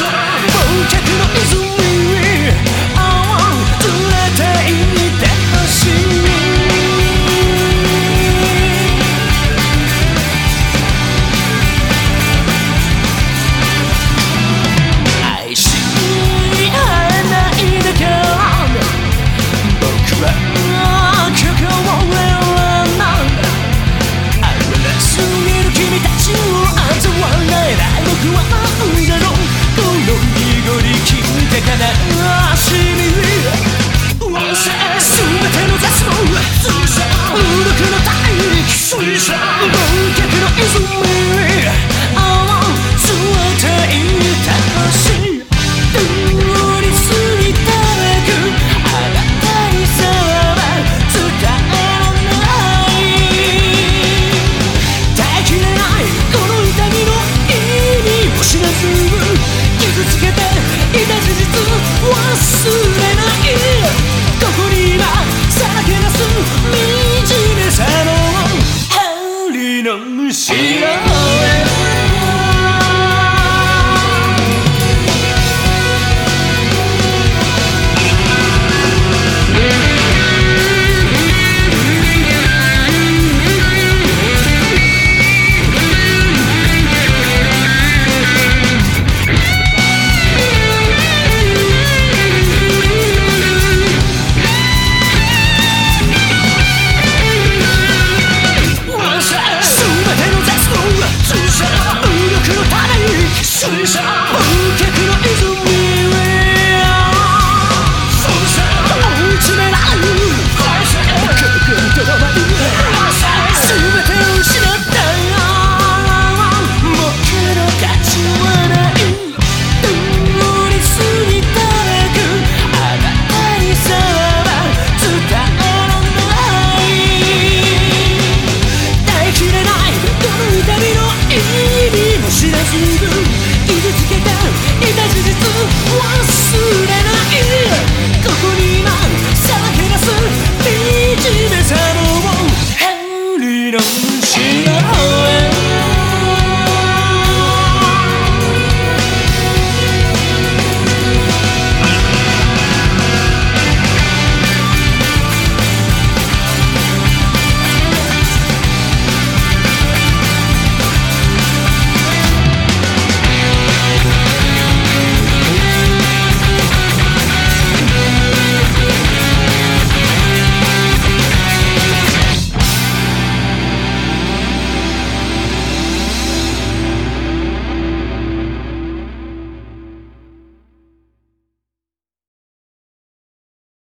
shut up! see her. was